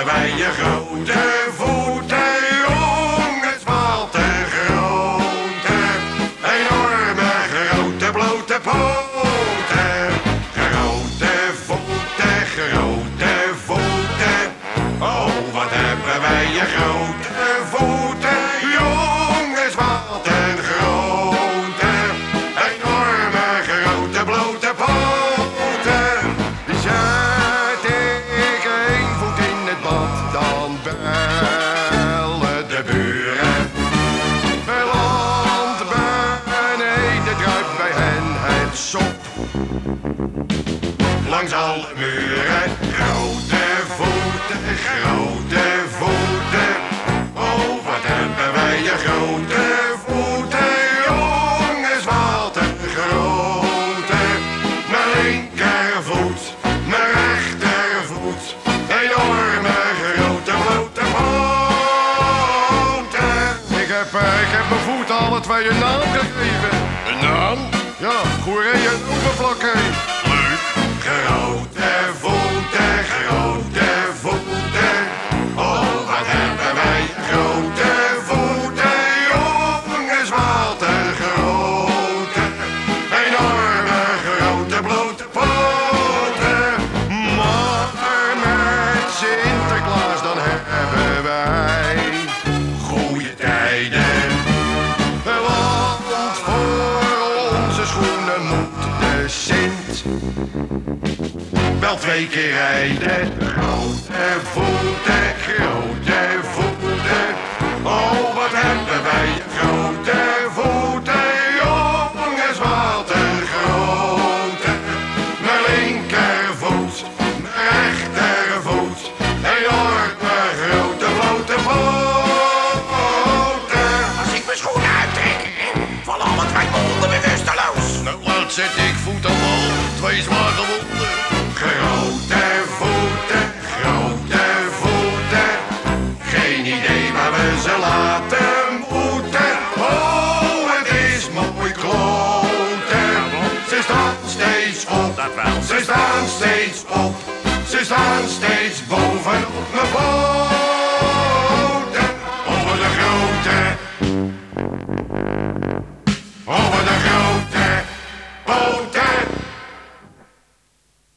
wij je grote voeten, jongens, wat te grote. Enorme grote blote poten. Grote voeten, grote voeten. Oh, wat hebben wij je grote voeten, Langs alle muren, grote voeten, grote voeten. Oh, wat hebben wij je grote voeten, jongens, wat een grote. Mijn linkervoet, mijn rechtervoet, enorme grote blote poten. Ik heb, eh, ik heb mijn voet alle twee een naam gegeven. Een naam? Ja, goeree Leuk. Grote voeten, grote voeten. Oh, wat hebben wij grote voeten, jongens, wat een grote. Enorme grote blote poten. Maar wel twee keer rijden. Grote voeten, grote voeten. Oh, wat hebben wij grote voeten, jongens, wat een grote. Mijn linkervoet, mijn rechtervoet, enorme grote blote poten. Als ik mijn schoenen uittrek, vallen alle twee mijn honden bewusteloos. Nou, laat zet ik voet wees maar gewonden. Grote voeten, grote voeten. Geen idee waar we ze laten moeten. Oh, het is mooi kloten. Ze staan steeds op, ze staan steeds op. Ze staan steeds bovenop mijn poten. Over de grote. Over